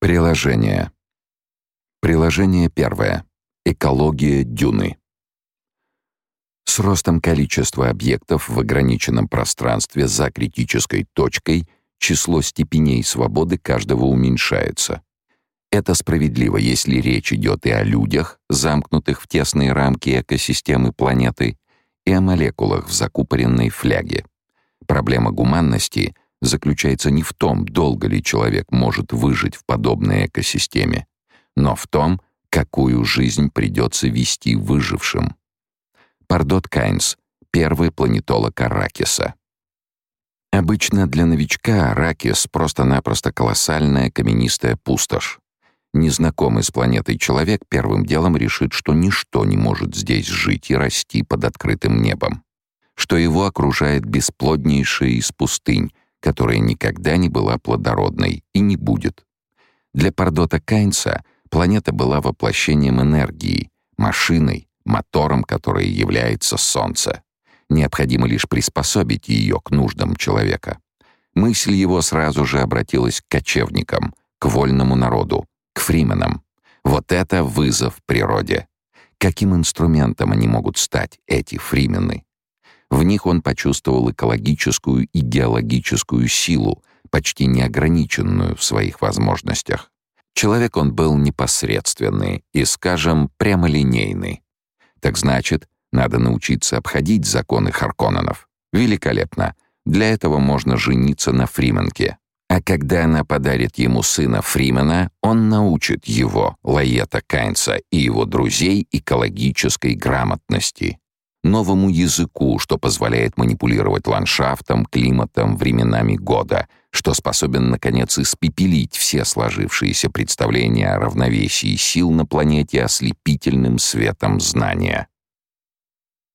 Приложение. Приложение первое. Экология дюны. С ростом количества объектов в ограниченном пространстве за критической точкой число степеней свободы каждого уменьшается. Это справедливо, если речь идет и о людях, замкнутых в тесные рамки экосистемы планеты, и о молекулах в закупоренной фляге. Проблема гуманности заключается не в том, долго ли человек может выжить в подобной экосистеме, но в том, какую жизнь придется вести выжившим. Пардот Кайнс, первый планетолог Аракиса. Обычно для новичка Аракис просто-напросто колоссальная каменистая пустошь. Незнакомый с планетой человек первым делом решит, что ничто не может здесь жить и расти под открытым небом, что его окружает бесплоднейшая из пустынь, которая никогда не была плодородной и не будет. Для Пардота Кайнса планета была воплощением энергии, машиной, мотором, которой является Солнце. Необходимо лишь приспособить ее к нуждам человека. Мысль его сразу же обратилась к кочевникам, к вольному народу, к фрименам. Вот это вызов природе. Каким инструментом они могут стать, эти фримены? В них он почувствовал экологическую и геологическую силу, почти неограниченную в своих возможностях. Человек он был непосредственный и, скажем, прямолинейный. Так значит, надо научиться обходить законы Харконненов. Великолепно. Для этого можно жениться на Фрименке. А когда она подарит ему сына Фримена, он научит его, Лаета Кайнса, и его друзей экологической грамотности новому языку, что позволяет манипулировать ландшафтом, климатом, временами года, что способен, наконец, испепелить все сложившиеся представления о равновесии сил на планете ослепительным светом знания.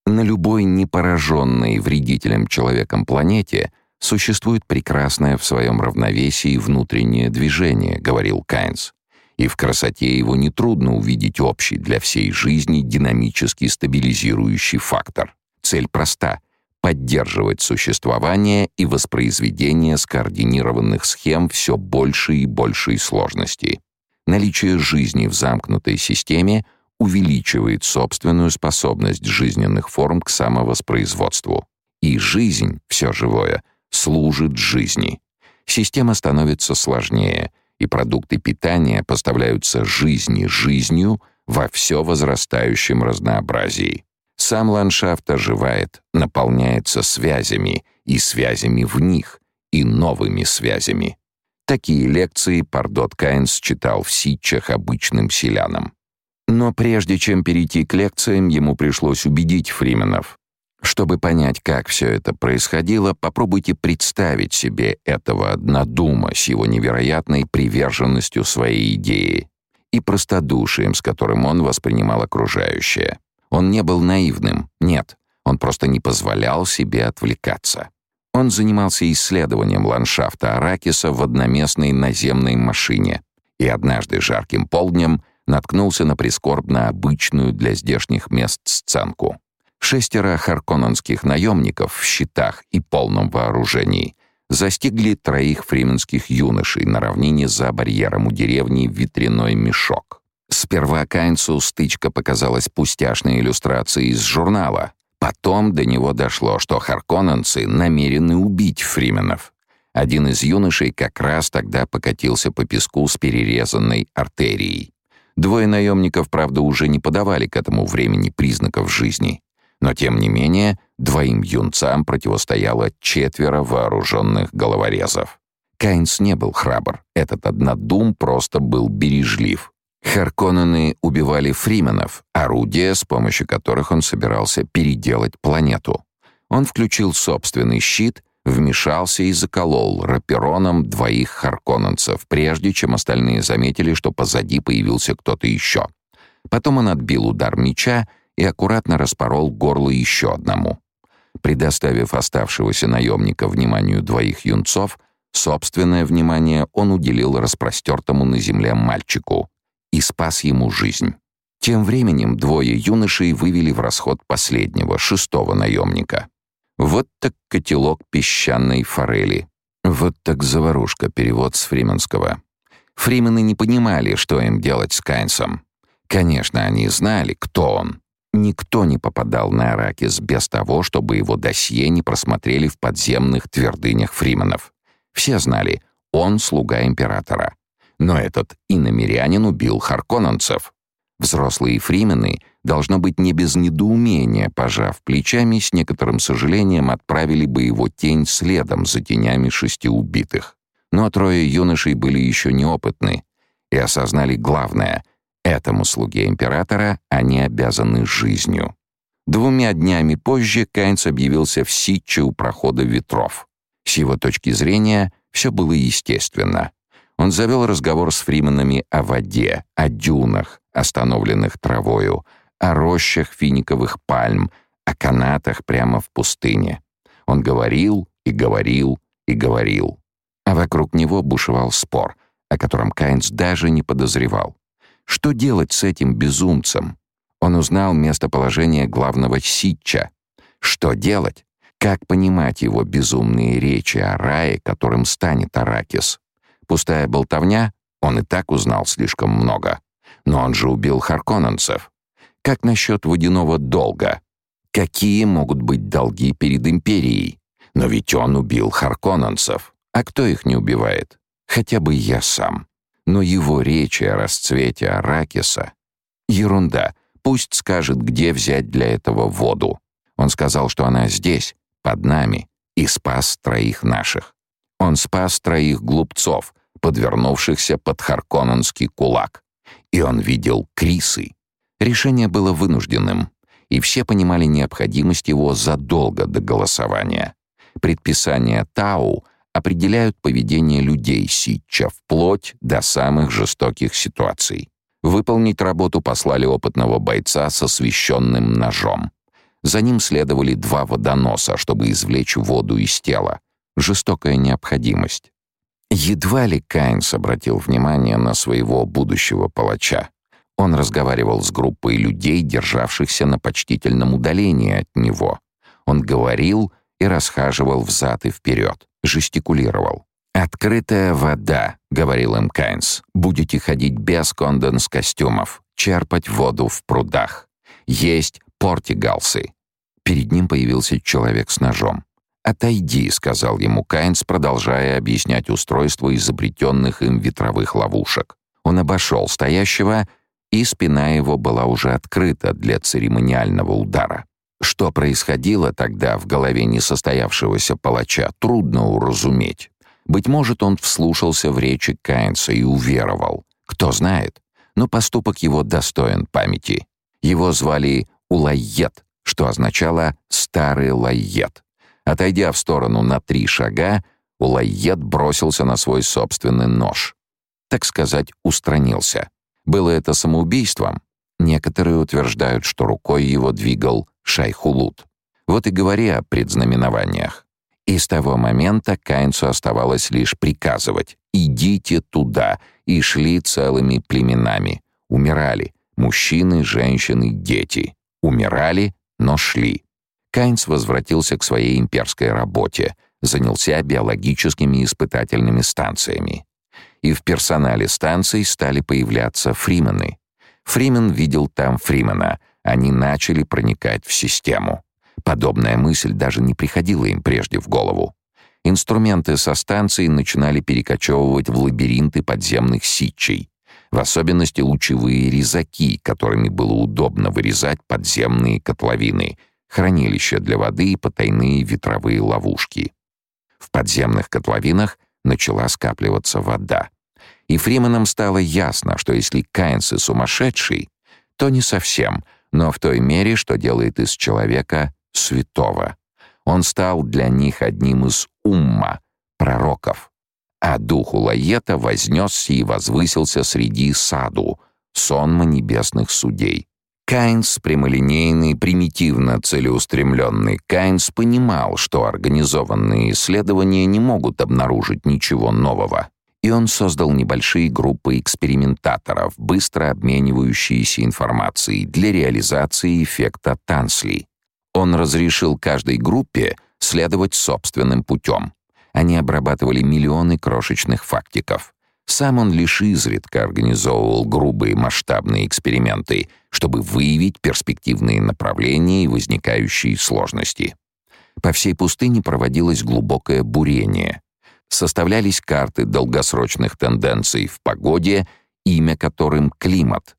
На любой непораженной вредителем человеком планете существует прекрасное в своем равновесии внутреннее движение, говорил Кайнс и в красоте его нетрудно увидеть общий для всей жизни динамический стабилизирующий фактор. Цель проста — поддерживать существование и воспроизведение скоординированных схем все большей и большей сложности. Наличие жизни в замкнутой системе увеличивает собственную способность жизненных форм к самовоспроизводству. И жизнь, все живое, служит жизни. Система становится сложнее — и продукты питания поставляются жизни жизнью во все возрастающем разнообразии. Сам ландшафт оживает, наполняется связями, и связями в них, и новыми связями. Такие лекции Пардот Кайнс читал в Ситчах обычным селянам. Но прежде чем перейти к лекциям, ему пришлось убедить Фрименов, чтобы понять, как все это происходило, попробуйте представить себе этого однодума с его невероятной приверженностью своей идеи и простодушием, с которым он воспринимал окружающее. Он не был наивным, нет, он просто не позволял себе отвлекаться. Он занимался исследованием ландшафта Аракиса в одноместной наземной машине и однажды жарким полднем наткнулся на прискорбно обычную для здешних мест сценку. Шестеро харконненских наемников в щитах и полном вооружении застигли троих фрименских юношей на равнине за барьером у деревни Ветряной мешок. Сперва Кайнцу стычка показалась пустяшной иллюстрацией из журнала. Потом до него дошло, что харконненцы намерены убить фрименов. Один из юношей как раз тогда покатился по песку с перерезанной артерией. Двое наемников, правда, уже не подавали к этому времени признаков жизни. Но тем не менее, двоим юнцам противостояло четверо вооруженных головорезов. Кайнс не был храбр, этот однодум просто был бережлив. Харконнены убивали фрименов, орудия, с помощью которых он собирался переделать планету. Он включил собственный щит, вмешался и заколол рапероном двоих харконненцев, прежде чем остальные заметили, что позади появился кто-то еще. Потом он отбил удар меча и аккуратно распорол горло еще одному. Предоставив оставшегося наемника вниманию двоих юнцов, собственное внимание он уделил распростертому на земле мальчику и спас ему жизнь. Тем временем двое юношей вывели в расход последнего, шестого наемника. Вот так котелок песчаной форели. Вот так заварушка, перевод с фрименского. Фримены не понимали, что им делать с Кайнсом. Конечно, они знали, кто он. Никто не попадал на Аракис без того, чтобы его досье не просмотрели в подземных твердынях Фрименов. Все знали, он слуга императора. Но этот иномерянин убил харконненцев. Взрослые фримены, должно быть, не без недоумения, пожав плечами, с некоторым сожалением отправили бы его тень следом за тенями шести убитых. Но трое юношей были еще неопытны и осознали главное — этому слуге императора они обязаны жизнью. Двумя днями позже Кайнц объявился в Ситче у прохода ветров. С его точки зрения, все было естественно. Он завел разговор с фрименами о воде, о дюнах, остановленных травою, о рощах финиковых пальм, о канатах прямо в пустыне. Он говорил и говорил и говорил. А вокруг него бушевал спор, о котором Кайнс даже не подозревал. Что делать с этим безумцем? Он узнал местоположение главного Ситча. Что делать? Как понимать его безумные речи о рае, которым станет Аракис? Пустая болтовня? Он и так узнал слишком много. Но он же убил харконненцев. Как насчет водяного долга? Какие могут быть долги перед империей? Но ведь он убил харконненцев. А кто их не убивает? Хотя бы я сам. Но его речи о расцвете Аракиса — ерунда. Пусть скажет, где взять для этого воду. Он сказал, что она здесь, под нами, и спас троих наших. Он спас троих глупцов, подвернувшихся под Харконненский кулак. И он видел Крисы. Решение было вынужденным, и все понимали необходимость его задолго до голосования. Предписания Тау определяют поведение людей Ситча вплоть до самых жестоких ситуаций. Выполнить работу послали опытного бойца со священным ножом. За ним следовали два водоноса, чтобы извлечь воду из тела. Жестокая необходимость. Едва ли Кайнс обратил внимание на своего будущего палача. Он разговаривал с группой людей, державшихся на почтительном удалении от него. Он говорил и расхаживал взад и вперед жестикулировал. «Открытая вода», — говорил им Кайнс. «Будете ходить без конденс-костюмов, черпать воду в прудах. Есть портигалсы». Перед ним появился человек с ножом. «Отойди», — сказал ему Кайнс, продолжая объяснять устройство изобретенных им ветровых ловушек. Он обошел стоящего, и спина его была уже открыта для церемониального удара. Что происходило тогда в голове несостоявшегося палача, трудно уразуметь. Быть может, он вслушался в речи Кайнса и уверовал. Кто знает, но поступок его достоин памяти. Его звали Улайет, что означало «старый Лайет». Отойдя в сторону на три шага, Улайет бросился на свой собственный нож. Так сказать, устранился. Было это самоубийством? Некоторые утверждают, что рукой его двигал Шайхулут. Вот и говори о предзнаменованиях. И с того момента Кайнцу оставалось лишь приказывать «идите туда», и шли целыми племенами. Умирали мужчины, женщины, дети. Умирали, но шли. Кайнц возвратился к своей имперской работе, занялся биологическими испытательными станциями. И в персонале станций стали появляться фримены. Фримен видел там Фримена — они начали проникать в систему. Подобная мысль даже не приходила им прежде в голову. Инструменты со станции начинали перекочевывать в лабиринты подземных ситчей, в особенности лучевые резаки, которыми было удобно вырезать подземные котловины, хранилища для воды и потайные ветровые ловушки. В подземных котловинах начала скапливаться вода. И Фрименам стало ясно, что если Кайнс и сумасшедший, то не совсем — но в той мере, что делает из человека святого. Он стал для них одним из умма, пророков. А дух Улаета вознесся и возвысился среди саду, сонма небесных судей. Кайнс, прямолинейный, примитивно целеустремленный Кайнс понимал, что организованные исследования не могут обнаружить ничего нового и он создал небольшие группы экспериментаторов, быстро обменивающиеся информацией для реализации эффекта Тансли. Он разрешил каждой группе следовать собственным путем. Они обрабатывали миллионы крошечных фактиков. Сам он лишь изредка организовывал грубые масштабные эксперименты, чтобы выявить перспективные направления и возникающие сложности. По всей пустыне проводилось глубокое бурение. Составлялись карты долгосрочных тенденций в погоде, имя которым климат.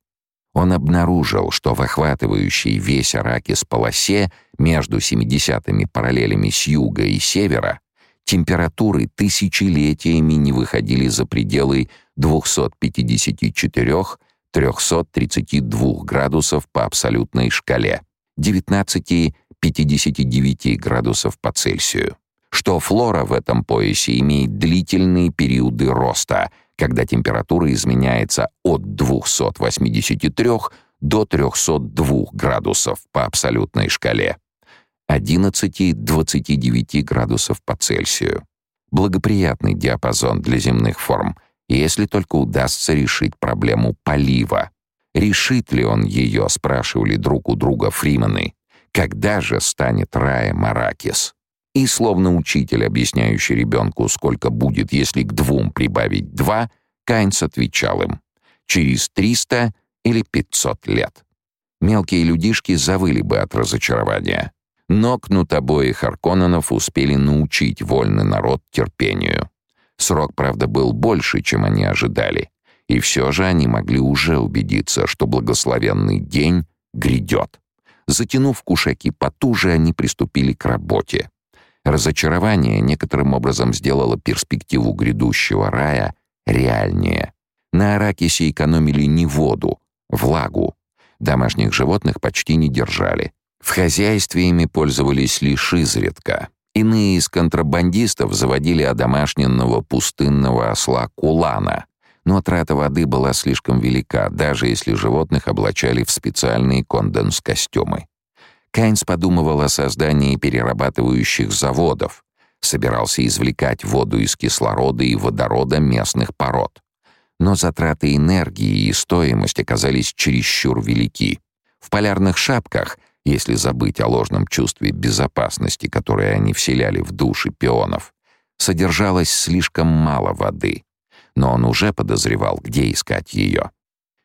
Он обнаружил, что в охватывающей весь Аракис полосе между 70-ми параллелями с юга и севера температуры тысячелетиями не выходили за пределы 254-332 градусов по абсолютной шкале, 19-59 градусов по Цельсию, что флора в этом поясе имеет длительные периоды роста, когда температура изменяется от 283 до 302 градусов по абсолютной шкале. 11-29 градусов по Цельсию. Благоприятный диапазон для земных форм, если только удастся решить проблему полива. Решит ли он ее, спрашивали друг у друга Фримены. Когда же станет раем Аракис? И словно учитель, объясняющий ребенку, сколько будет, если к двум прибавить два, Кайнс отвечал им «через 300 или 500 лет». Мелкие людишки завыли бы от разочарования. Но кнутобои Харконненов успели научить вольный народ терпению. Срок, правда, был больше, чем они ожидали. И все же они могли уже убедиться, что благословенный день грядет. Затянув кушаки потуже, они приступили к работе. Разочарование некоторым образом сделало перспективу грядущего рая реальнее. На Аракисе экономили не воду, влагу. Домашних животных почти не держали. В хозяйстве ими пользовались лишь изредка. Иные из контрабандистов заводили одомашненного пустынного осла Кулана, но трата воды была слишком велика, даже если животных облачали в специальные конденс-костюмы. Кайнс подумывал о создании перерабатывающих заводов, собирался извлекать воду из кислорода и водорода местных пород. Но затраты энергии и стоимость оказались чересчур велики. В полярных шапках если забыть о ложном чувстве безопасности, которое они вселяли в души пионов, содержалось слишком мало воды, но он уже подозревал, где искать ее.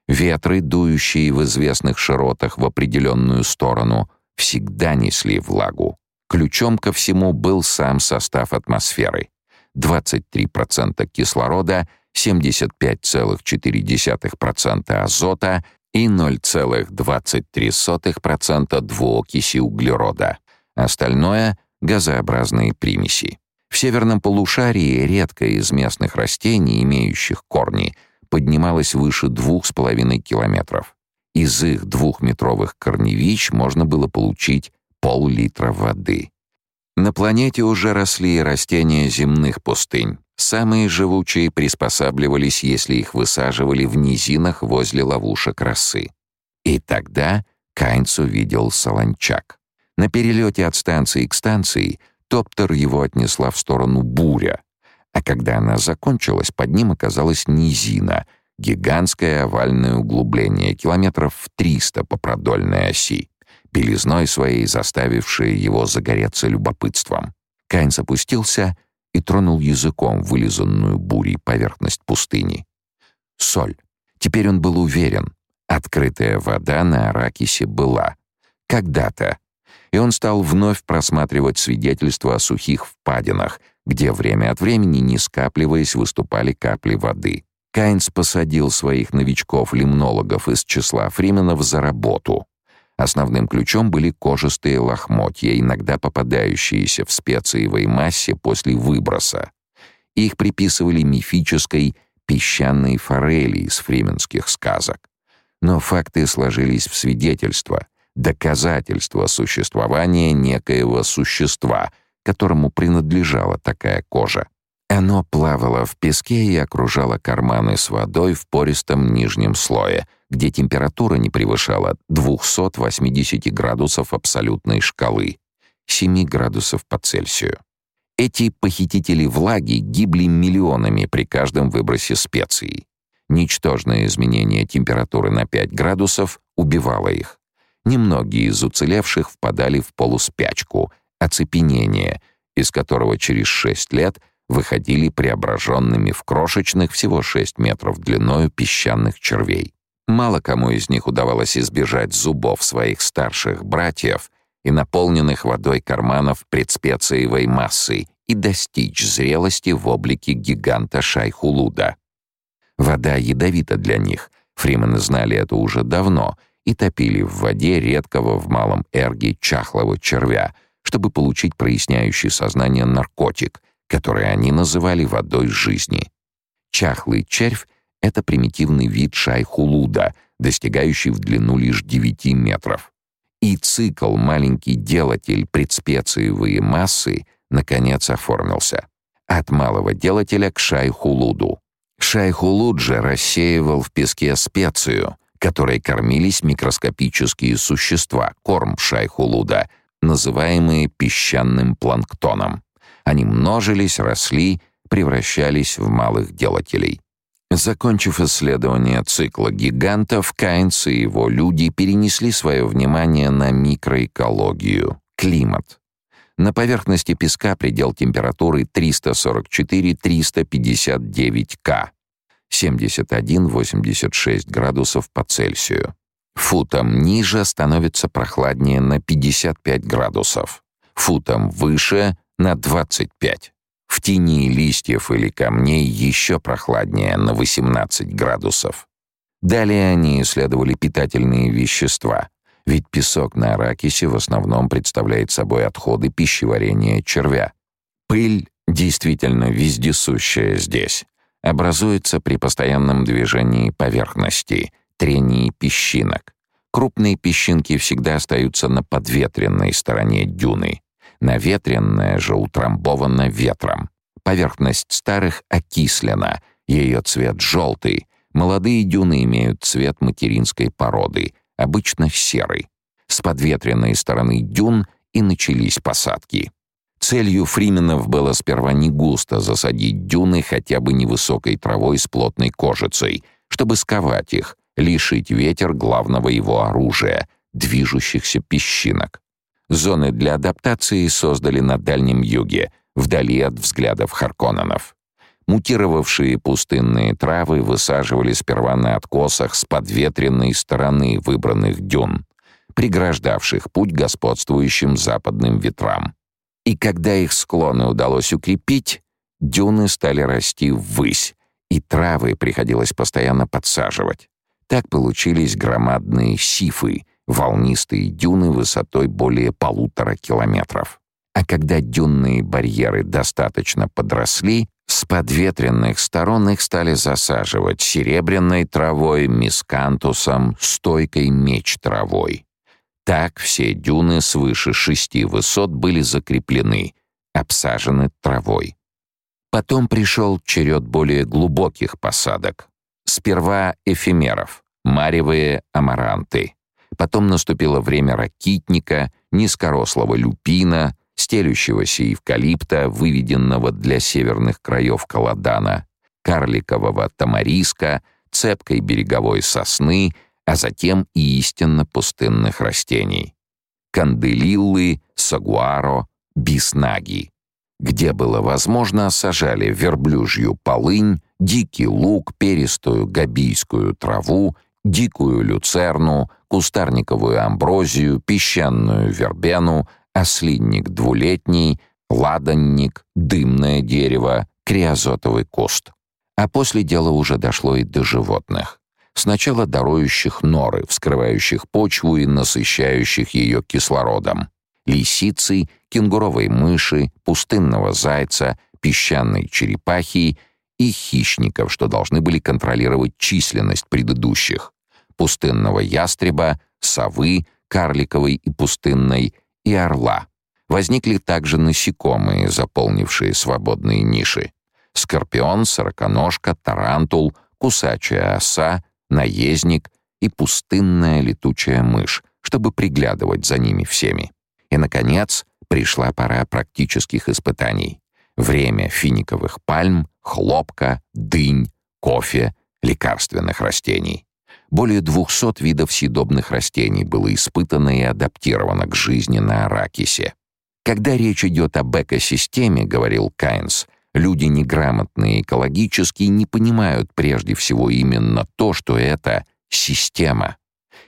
Ветры, дующие в известных широтах в определенную сторону, всегда несли влагу. Ключом ко всему был сам состав атмосферы. 23% кислорода, 75,4% азота и 0,23% двуокиси углерода. Остальное — газообразные примеси. В северном полушарии редкое из местных растений, имеющих корни, поднималось выше двух с половиной километров. Из их двухметровых корневищ можно было получить пол-литра воды. На планете уже росли растения земных пустынь. Самые живучие приспосабливались, если их высаживали в низинах возле ловушек росы. И тогда Кайнц увидел солончак. На перелете от станции к станции топтер его отнесла в сторону буря, а когда она закончилась, под ним оказалась низина, гигантское овальное углубление, километров в 300 по продольной оси, белизной своей заставившее его загореться любопытством. Кайнц опустился — и тронул языком вылизанную бурей поверхность пустыни. Соль. Теперь он был уверен. Открытая вода на Аракисе была. Когда-то. И он стал вновь просматривать свидетельства о сухих впадинах, где время от времени, не скапливаясь, выступали капли воды. Кайнс посадил своих новичков-лимнологов из числа фрименов за работу. Основным ключом были кожистые лохмотья, иногда попадающиеся в специевой массе после выброса. Их приписывали мифической песчаной форели из фрименских сказок. Но факты сложились в свидетельство, доказательство существования некоего существа, которому принадлежала такая кожа. Оно плавало в песке и окружало карманы с водой в пористом нижнем слое — где температура не превышала 280 градусов абсолютной шкалы, 7 градусов по Цельсию. Эти похитители влаги гибли миллионами при каждом выбросе специй. Ничтожное изменение температуры на 5 градусов убивало их. Немногие из уцелевших впадали в полуспячку, оцепенение, из которого через 6 лет выходили преображенными в крошечных всего 6 метров длиною песчаных червей. Мало кому из них удавалось избежать зубов своих старших братьев и наполненных водой карманов предспециевой массой и достичь зрелости в облике гиганта Шайхулуда. Вода ядовита для них, фримены знали это уже давно и топили в воде редкого в малом эрге чахлого червя, чтобы получить проясняющий сознание наркотик, который они называли водой жизни. Чахлый червь — это примитивный вид шайхулуда, достигающий в длину лишь 9 метров. И цикл «маленький делатель предспециевые массы» наконец оформился. От малого делателя к шайхулуду. Шайхулуд же рассеивал в песке специю, которой кормились микроскопические существа, корм шайхулуда, называемые песчаным планктоном. Они множились, росли, превращались в малых делателей. Закончив исследование цикла гигантов, Кайнс и его люди перенесли свое внимание на микроэкологию, климат. На поверхности песка предел температуры 344-359 К, 71-86 градусов по Цельсию. Футом ниже становится прохладнее на 55 градусов, футом выше — на 25. В тени листьев или камней еще прохладнее, на 18 градусов. Далее они исследовали питательные вещества, ведь песок на Аракисе в основном представляет собой отходы пищеварения червя. Пыль, действительно вездесущая здесь, образуется при постоянном движении поверхности, трении песчинок. Крупные песчинки всегда остаются на подветренной стороне дюны. Наветренная же утрамбована ветром. Поверхность старых окислена, ее цвет желтый. Молодые дюны имеют цвет материнской породы, обычно серый. С подветренной стороны дюн и начались посадки. Целью фрименов было сперва не густо засадить дюны хотя бы невысокой травой с плотной кожицей, чтобы сковать их, лишить ветер главного его оружия — движущихся песчинок. Зоны для адаптации создали на Дальнем Юге, вдали от взглядов Харконненов. Мутировавшие пустынные травы высаживали сперва на откосах с подветренной стороны выбранных дюн, преграждавших путь господствующим западным ветрам. И когда их склоны удалось укрепить, дюны стали расти ввысь, и травы приходилось постоянно подсаживать. Так получились громадные сифы, волнистые дюны высотой более полутора километров. А когда дюнные барьеры достаточно подросли, с подветренных сторон их стали засаживать серебряной травой, мискантусом, стойкой меч-травой. Так все дюны свыше шести высот были закреплены, обсажены травой. Потом пришел черед более глубоких посадок. Сперва эфемеров, маревые амаранты. Потом наступило время ракитника, низкорослого люпина, стелющегося эвкалипта, выведенного для северных краев Каладана, карликового тамариска, цепкой береговой сосны, а затем и истинно пустынных растений. Канделиллы, сагуаро, биснаги. Где было возможно, сажали верблюжью полынь, дикий лук, перистую габийскую траву дикую люцерну, кустарниковую амброзию, песчаную вербену, ослинник двулетний, ладанник, дымное дерево, криозотовый куст. А после дела уже дошло и до животных. Сначала дарующих норы, вскрывающих почву и насыщающих ее кислородом. Лисицы, кенгуровой мыши, пустынного зайца, песчаной черепахи — и хищников, что должны были контролировать численность предыдущих — пустынного ястреба, совы, карликовой и пустынной, и орла. Возникли также насекомые, заполнившие свободные ниши. Скорпион, сороконожка, тарантул, кусачая оса, наездник и пустынная летучая мышь, чтобы приглядывать за ними всеми. И, наконец, пришла пора практических испытаний. Время финиковых пальм, хлопка, дынь, кофе, лекарственных растений. Более 200 видов съедобных растений было испытано и адаптировано к жизни на Арракисе. Когда речь идет об экосистеме, говорил Кайнс, Люди неграмотные экологически не понимают прежде всего именно то, что это система.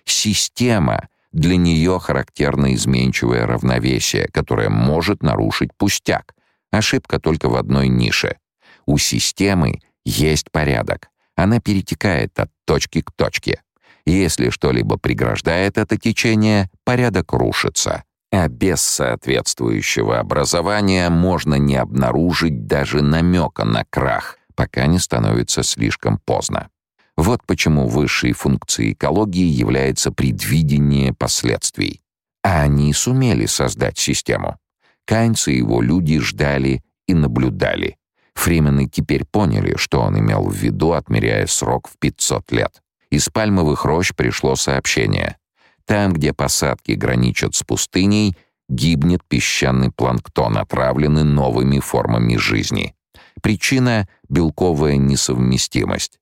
Система для нее характерно изменчивое равновесие, которое может нарушить пустяк. Ошибка только в одной нише. У системы есть порядок. Она перетекает от точки к точке. Если что-либо преграждает это течение, порядок рушится. А без соответствующего образования можно не обнаружить даже намека на крах, пока не становится слишком поздно. Вот почему высшей функцией экологии является предвидение последствий. А они сумели создать систему. Кайнц и его люди ждали и наблюдали. Фримены теперь поняли, что он имел в виду, отмеряя срок в 500 лет. Из пальмовых рощ пришло сообщение. Там, где посадки граничат с пустыней, гибнет песчаный планктон, отравленный новыми формами жизни. Причина — белковая несовместимость.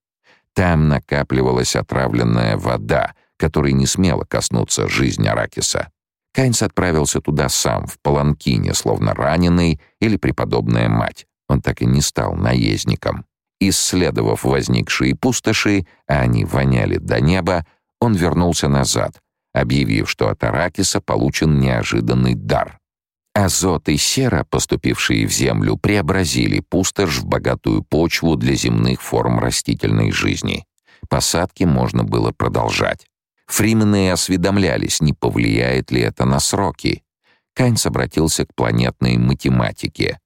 Там накапливалась отравленная вода, которой не смело коснуться жизнь Аракиса. Кайнс отправился туда сам, в паланкине, словно раненый или преподобная мать. Он так и не стал наездником. Исследовав возникшие пустоши, а они воняли до неба, он вернулся назад, объявив, что от Аракиса получен неожиданный дар. Азот и сера, поступившие в землю, преобразили пустошь в богатую почву для земных форм растительной жизни. Посадки можно было продолжать. Фримены осведомлялись, не повлияет ли это на сроки. Кайнс обратился к планетной математике.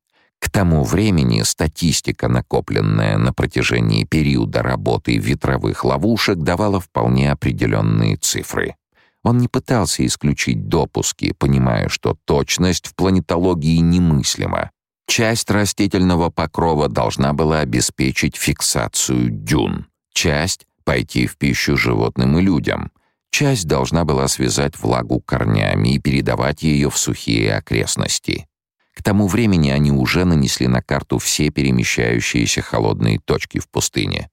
К тому времени статистика, накопленная на протяжении периода работы ветровых ловушек, давала вполне определенные цифры. Он не пытался исключить допуски, понимая, что точность в планетологии немыслима. Часть растительного покрова должна была обеспечить фиксацию дюн, часть — пойти в пищу животным и людям, часть должна была связать влагу корнями и передавать ее в сухие окрестности. К тому времени они уже нанесли на карту все перемещающиеся холодные точки в пустыне.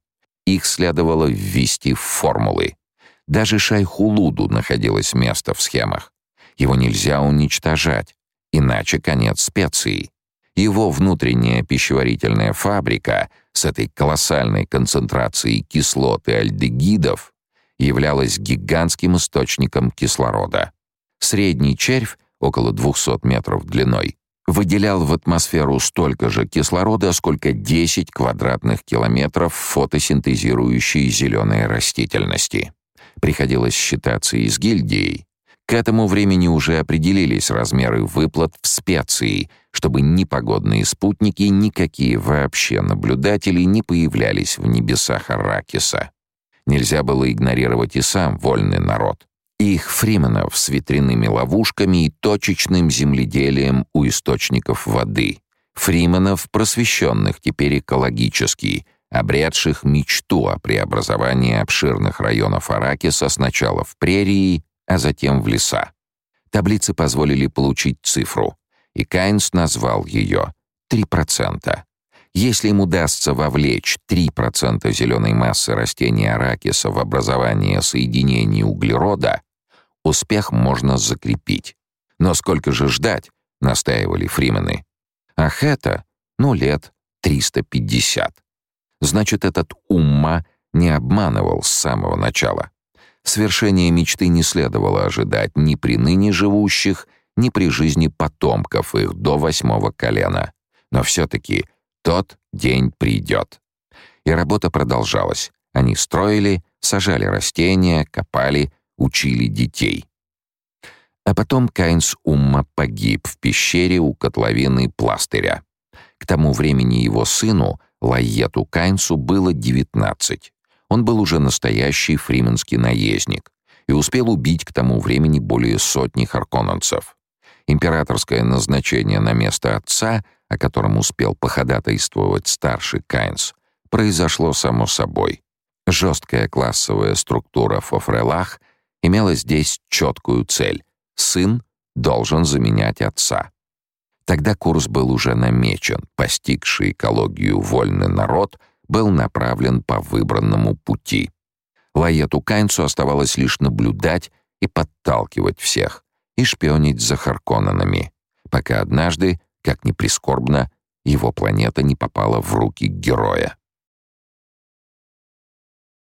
Их следовало ввести в формулы. Даже Шайхулуду находилось место в схемах. Его нельзя уничтожать, иначе конец специи. Его внутренняя пищеварительная фабрика с этой колоссальной концентрацией кислот и альдегидов являлась гигантским источником кислорода. Средний червь, около 200 метров длиной, выделял в атмосферу столько же кислорода, сколько 10 квадратных километров фотосинтезирующей зеленой растительности. Приходилось считаться и с гильдией. К этому времени уже определились размеры выплат в специи, чтобы ни погодные спутники, никакие вообще наблюдатели не появлялись в небесах Аракиса. Нельзя было игнорировать и сам вольный народ. Их фрименов с ветряными ловушками и точечным земледелием у источников воды. Фрименов, просвещенных теперь экологически, обретших мечту о преобразовании обширных районов Аракиса сначала в прерии, а затем в леса. Таблицы позволили получить цифру, и Кайнс назвал ее 3%. Если им удастся вовлечь 3% зеленой массы растений аракиса в образование соединений углерода, успех можно закрепить. Но сколько же ждать, настаивали фримены. Ах это, ну, лет 350. Значит, этот умма не обманывал с самого начала. Свершение мечты не следовало ожидать ни при ныне живущих, ни при жизни потомков их до восьмого колена. Но все-таки тот день придет. И работа продолжалась. Они строили, сажали растения, копали, учили детей. А потом Кайнс Умма погиб в пещере у котловины Пластыря. К тому времени его сыну, Лайету Кайнсу, было 19. Он был уже настоящий фрименский наездник и успел убить к тому времени более сотни харконненцев. Императорское назначение на место отца — о котором успел походатайствовать старший Кайнс, произошло само собой. Жесткая классовая структура Фофрелах имела здесь четкую цель — сын должен заменять отца. Тогда курс был уже намечен, постигший экологию вольный народ был направлен по выбранному пути. Лаету Кайнсу оставалось лишь наблюдать и подталкивать всех, и шпионить за Харконненами, пока однажды как ни прискорбно, его планета не попала в руки героя.